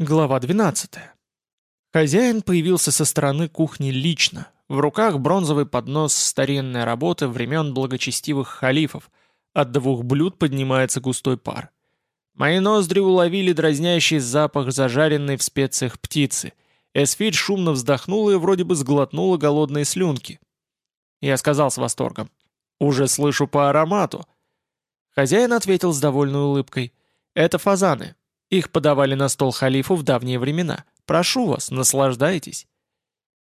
Глава 12. Хозяин появился со стороны кухни лично. В руках бронзовый поднос старинной работы времен благочестивых халифов. От двух блюд поднимается густой пар. Мои ноздри уловили дразнящий запах зажаренной в специях птицы. Эсфирь шумно вздохнула и вроде бы сглотнула голодные слюнки. Я сказал с восторгом. «Уже слышу по аромату». Хозяин ответил с довольной улыбкой. «Это фазаны. Их подавали на стол халифу в давние времена. Прошу вас, наслаждайтесь».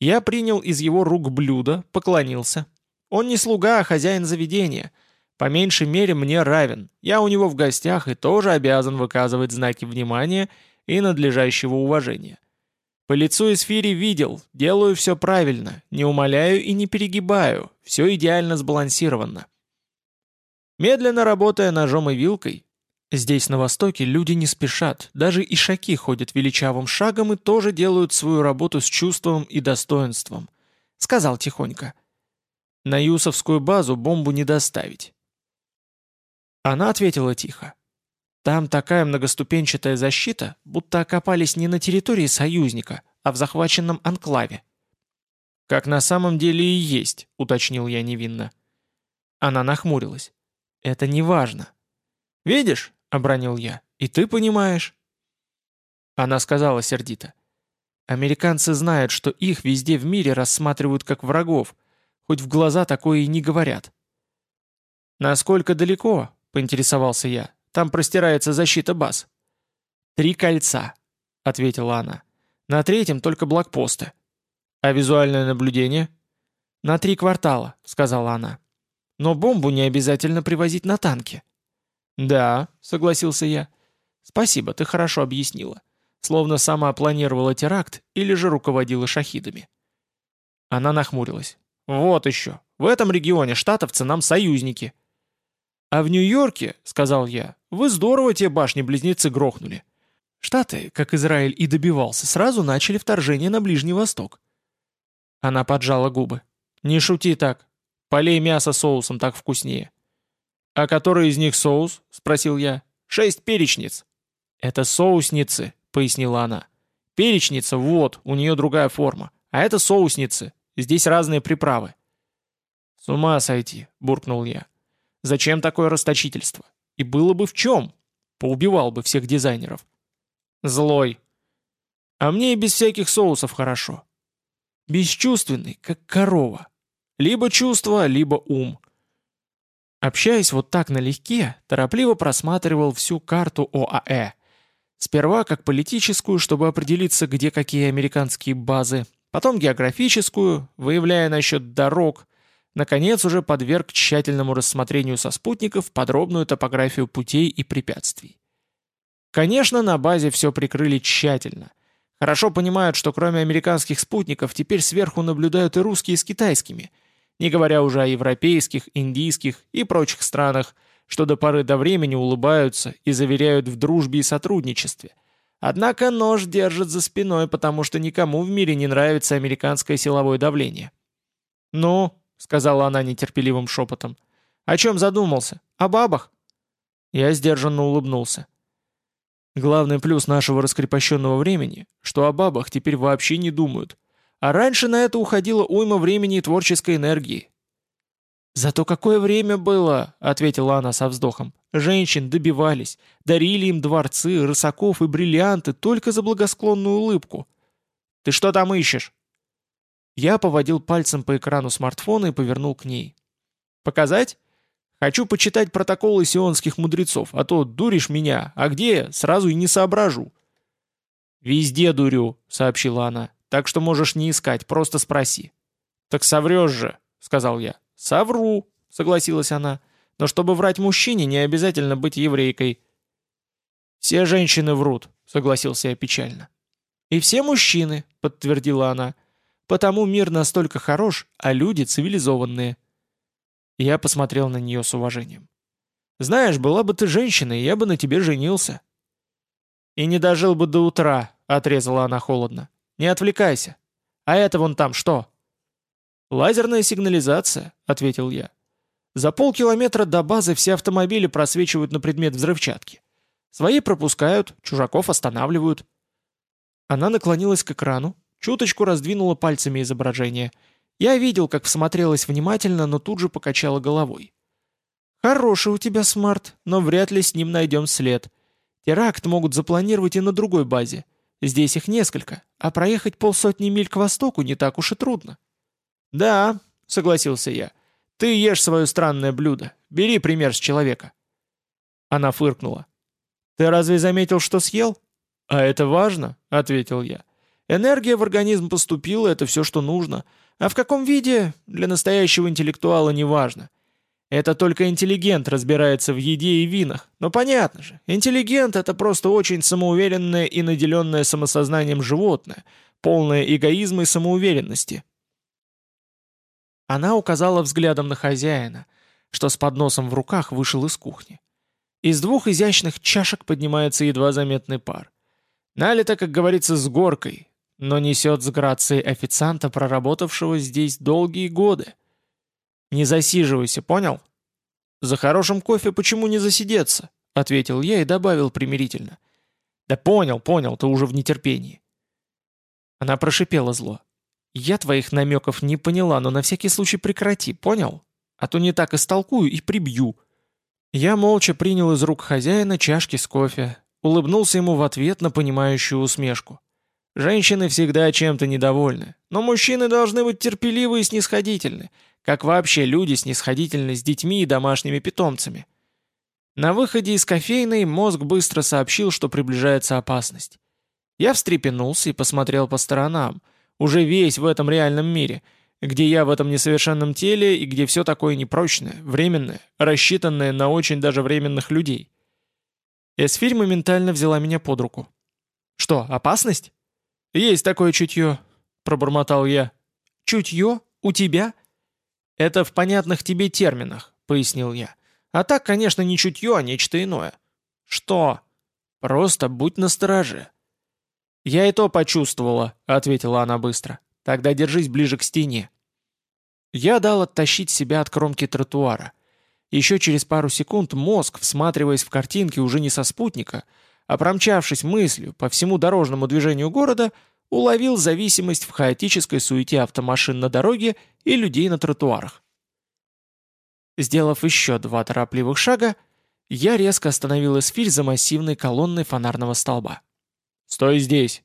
Я принял из его рук блюдо, поклонился. Он не слуга, а хозяин заведения. По меньшей мере мне равен. Я у него в гостях и тоже обязан выказывать знаки внимания и надлежащего уважения. По лицу Эсфири видел, делаю все правильно, не умоляю и не перегибаю, все идеально сбалансировано. Медленно работая ножом и вилкой, Здесь, на Востоке, люди не спешат, даже ишаки ходят величавым шагом и тоже делают свою работу с чувством и достоинством. Сказал тихонько. На Юсовскую базу бомбу не доставить. Она ответила тихо. Там такая многоступенчатая защита, будто окопались не на территории союзника, а в захваченном анклаве. «Как на самом деле и есть», — уточнил я невинно. Она нахмурилась. «Это не важно. Видишь, — обронил я. «И ты понимаешь?» Она сказала сердито. «Американцы знают, что их везде в мире рассматривают как врагов, хоть в глаза такое и не говорят». «Насколько далеко?» — поинтересовался я. «Там простирается защита баз». «Три кольца», — ответила она. «На третьем только блокпосты». «А визуальное наблюдение?» «На три квартала», — сказала она. «Но бомбу не обязательно привозить на танке». «Да», — согласился я. «Спасибо, ты хорошо объяснила. Словно сама планировала теракт или же руководила шахидами». Она нахмурилась. «Вот еще. В этом регионе штатовцы нам союзники». «А в Нью-Йорке, — сказал я, — вы здорово те башни-близнецы грохнули. Штаты, как Израиль и добивался, сразу начали вторжение на Ближний Восток». Она поджала губы. «Не шути так. Полей мясо соусом так вкуснее. «А который из них соус?» — спросил я. «Шесть перечниц». «Это соусницы», — пояснила она. «Перечница, вот, у нее другая форма. А это соусницы. Здесь разные приправы». «С ума сойти», — буркнул я. «Зачем такое расточительство? И было бы в чем? Поубивал бы всех дизайнеров». «Злой». «А мне и без всяких соусов хорошо». «Бесчувственный, как корова. Либо чувство, либо ум». Общаясь вот так налегке, торопливо просматривал всю карту ОАЭ. Сперва как политическую, чтобы определиться, где какие американские базы, потом географическую, выявляя насчет дорог, наконец уже подверг тщательному рассмотрению со спутников подробную топографию путей и препятствий. Конечно, на базе все прикрыли тщательно. Хорошо понимают, что кроме американских спутников теперь сверху наблюдают и русские с китайскими – не говоря уже о европейских, индийских и прочих странах, что до поры до времени улыбаются и заверяют в дружбе и сотрудничестве. Однако нож держит за спиной, потому что никому в мире не нравится американское силовое давление. «Ну», — сказала она нетерпеливым шепотом, — «о чем задумался? О бабах?» Я сдержанно улыбнулся. Главный плюс нашего раскрепощенного времени, что о бабах теперь вообще не думают. А раньше на это уходило уйма времени и творческой энергии. «Зато какое время было!» — ответила она со вздохом. «Женщин добивались, дарили им дворцы, рысаков и бриллианты только за благосклонную улыбку. Ты что там ищешь?» Я поводил пальцем по экрану смартфона и повернул к ней. «Показать? Хочу почитать протоколы сионских мудрецов, а то дуришь меня, а где, сразу и не соображу». «Везде дурю», — сообщила она. Так что можешь не искать, просто спроси». «Так соврешь же», — сказал я. «Совру», — согласилась она. «Но чтобы врать мужчине, не обязательно быть еврейкой». «Все женщины врут», — согласился я печально. «И все мужчины», — подтвердила она. «Потому мир настолько хорош, а люди цивилизованные». Я посмотрел на нее с уважением. «Знаешь, была бы ты женщиной, я бы на тебе женился». «И не дожил бы до утра», — отрезала она холодно. Не отвлекайся. А это вон там что?» «Лазерная сигнализация», — ответил я. «За полкилометра до базы все автомобили просвечивают на предмет взрывчатки. Свои пропускают, чужаков останавливают». Она наклонилась к экрану, чуточку раздвинула пальцами изображение. Я видел, как всмотрелась внимательно, но тут же покачала головой. «Хороший у тебя смарт, но вряд ли с ним найдем след. Теракт могут запланировать и на другой базе. Здесь их несколько, а проехать полсотни миль к востоку не так уж и трудно». «Да», — согласился я, — «ты ешь свое странное блюдо. Бери пример с человека». Она фыркнула. «Ты разве заметил, что съел?» «А это важно», — ответил я. «Энергия в организм поступила, это все, что нужно. А в каком виде, для настоящего интеллектуала не важно. Это только интеллигент разбирается в еде и винах. Но понятно же, интеллигент — это просто очень самоуверенное и наделенное самосознанием животное, полное эгоизма и самоуверенности. Она указала взглядом на хозяина, что с подносом в руках вышел из кухни. Из двух изящных чашек поднимается едва заметный пар. Налито, как говорится, с горкой, но несет с грацией официанта, проработавшего здесь долгие годы. «Не засиживайся, понял?» «За хорошим кофе почему не засидеться?» — ответил я и добавил примирительно. «Да понял, понял, ты уже в нетерпении». Она прошипела зло. «Я твоих намеков не поняла, но на всякий случай прекрати, понял? А то не так истолкую и прибью». Я молча принял из рук хозяина чашки с кофе, улыбнулся ему в ответ на понимающую усмешку. Женщины всегда чем-то недовольны, но мужчины должны быть терпеливы и снисходительны, как вообще люди снисходительны с детьми и домашними питомцами. На выходе из кофейной мозг быстро сообщил, что приближается опасность. Я встрепенулся и посмотрел по сторонам, уже весь в этом реальном мире — где я в этом несовершенном теле и где все такое непрочное, временное, рассчитанное на очень даже временных людей. Эсфирь моментально взяла меня под руку. «Что, опасность?» «Есть такое чутье», — пробормотал я. «Чутье? У тебя?» «Это в понятных тебе терминах», — пояснил я. «А так, конечно, не чутье, а нечто иное». «Что?» «Просто будь настороже». «Я и то почувствовала», — ответила она быстро. Тогда держись ближе к стене». Я дал оттащить себя от кромки тротуара. Еще через пару секунд мозг, всматриваясь в картинки уже не со спутника, а промчавшись мыслью по всему дорожному движению города, уловил зависимость в хаотической суете автомашин на дороге и людей на тротуарах. Сделав еще два торопливых шага, я резко остановил эсфирь за массивной колонной фонарного столба. «Стой здесь!»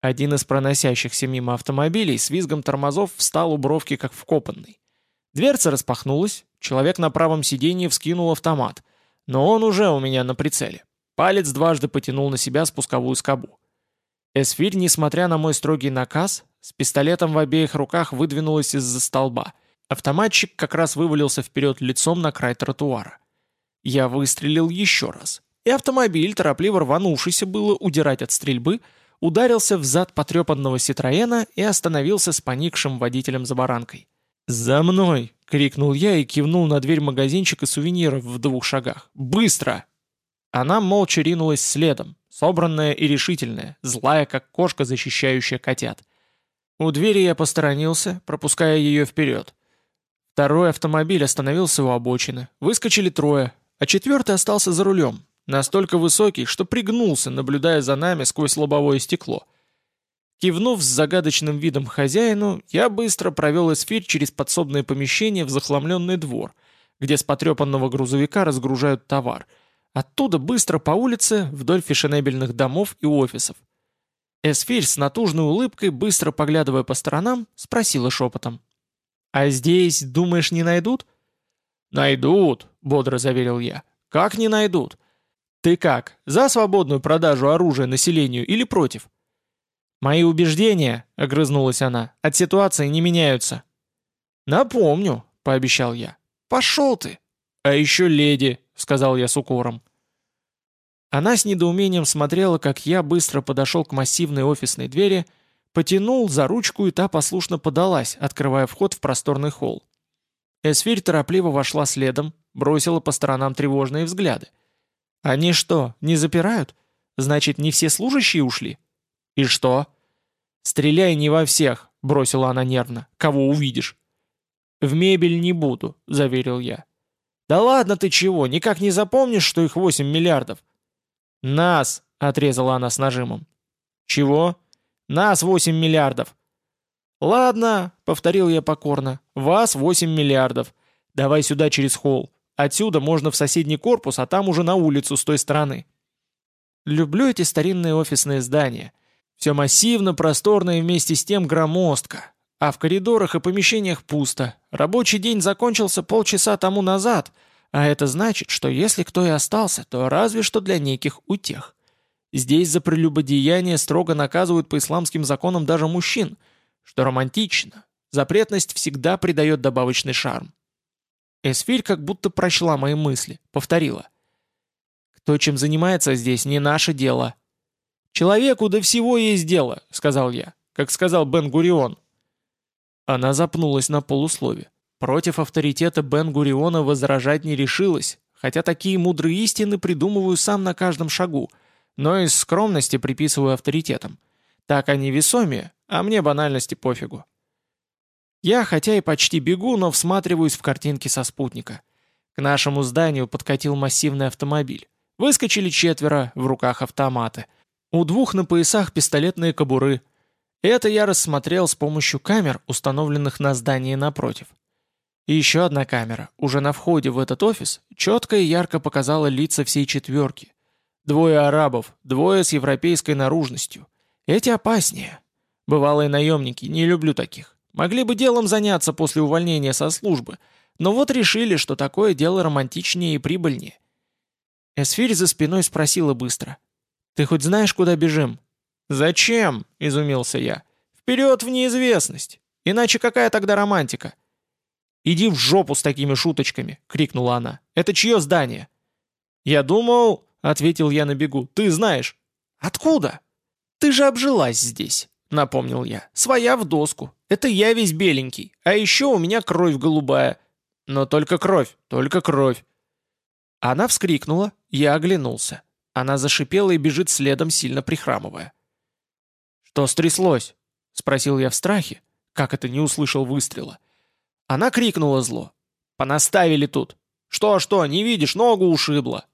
Один из проносящихся мимо автомобилей с визгом тормозов встал у бровки как вкопанный. Дверца распахнулась, человек на правом сиденье вскинул автомат, но он уже у меня на прицеле. Палец дважды потянул на себя спусковую скобу. Эсфирь, несмотря на мой строгий наказ, с пистолетом в обеих руках выдвинулась из-за столба. Автоматчик как раз вывалился вперед лицом на край тротуара. Я выстрелил еще раз, и автомобиль, торопливо рванувшийся было удирать от стрельбы, ударился в зад потрепанного Ситроена и остановился с поникшим водителем за баранкой. «За мной!» — крикнул я и кивнул на дверь магазинчика сувениров в двух шагах. «Быстро!» Она молча ринулась следом, собранная и решительная, злая, как кошка, защищающая котят. У двери я посторонился, пропуская ее вперед. Второй автомобиль остановился у обочины. Выскочили трое, а четвертый остался за рулем, настолько высокий, что пригнулся, наблюдая за нами сквозь лобовое стекло. Кивнув с загадочным видом хозяину, я быстро провел эсфирь через подсобное помещение в захламленный двор, где с потрепанного грузовика разгружают товар. Оттуда быстро по улице, вдоль фешенебельных домов и офисов. Эсфирь с натужной улыбкой, быстро поглядывая по сторонам, спросила шепотом. «А здесь, думаешь, не найдут?» «Найдут», — бодро заверил я. «Как не найдут? Ты как, за свободную продажу оружия населению или против? Мои убеждения, огрызнулась она, от ситуации не меняются. Напомню, пообещал я. Пошел ты. А еще леди, сказал я с укором. Она с недоумением смотрела, как я быстро подошел к массивной офисной двери, потянул за ручку, и та послушно подалась, открывая вход в просторный холл. Эсфирь торопливо вошла следом, бросила по сторонам тревожные взгляды. «Они что, не запирают? Значит, не все служащие ушли?» «И что?» «Стреляй не во всех», — бросила она нервно. «Кого увидишь?» «В мебель не буду», — заверил я. «Да ладно ты чего, никак не запомнишь, что их 8 миллиардов?» «Нас», — отрезала она с нажимом. «Чего?» «Нас 8 миллиардов». «Ладно», — повторил я покорно, — «вас 8 миллиардов. Давай сюда через холл. Отсюда можно в соседний корпус, а там уже на улицу с той стороны». Люблю эти старинные офисные здания. Все массивно, просторно и вместе с тем громоздко. А в коридорах и помещениях пусто. Рабочий день закончился полчаса тому назад, а это значит, что если кто и остался, то разве что для неких утех. Здесь за прелюбодеяние строго наказывают по исламским законам даже мужчин, что романтично. Запретность всегда придает добавочный шарм. Эсфирь как будто прочла мои мысли, повторила. «Кто чем занимается здесь, не наше дело». «Человеку до всего есть дело», — сказал я, как сказал Бен-Гурион. Она запнулась на полуслове. Против авторитета Бен-Гуриона возражать не решилась, хотя такие мудрые истины придумываю сам на каждом шагу, но из скромности приписываю авторитетам. Так они весомее, а мне банальности пофигу. Я, хотя и почти бегу, но всматриваюсь в картинки со спутника. К нашему зданию подкатил массивный автомобиль. Выскочили четверо, в руках автоматы. У двух на поясах пистолетные кобуры — это я рассмотрел с помощью камер, установленных на здании напротив. И еще одна камера, уже на входе в этот офис, четко и ярко показала лица всей четверки. Двое арабов, двое с европейской наружностью. Эти опаснее. Бывалые наемники, не люблю таких. Могли бы делом заняться после увольнения со службы, но вот решили, что такое дело романтичнее и прибыльнее. Эсфирь за спиной спросила быстро. «Ты хоть знаешь, куда бежим?» «Зачем?» — изумился я. «Вперед в неизвестность! Иначе какая тогда романтика?» «Иди в жопу с такими шуточками!» — крикнула она. «Это чье здание?» «Я думал...» — ответил я на бегу. «Ты знаешь». «Откуда?» «Ты же обжилась здесь», — напомнил я. «Своя в доску. Это я весь беленький. А еще у меня кровь голубая. Но только кровь, только кровь». Она вскрикнула, я оглянулся. Она зашипела и бежит следом, сильно прихрамывая. «Что стряслось?» — спросил я в страхе, как это не услышал выстрела. Она крикнула зло. «Понаставили тут! Что-что, не видишь, ногу ушибла!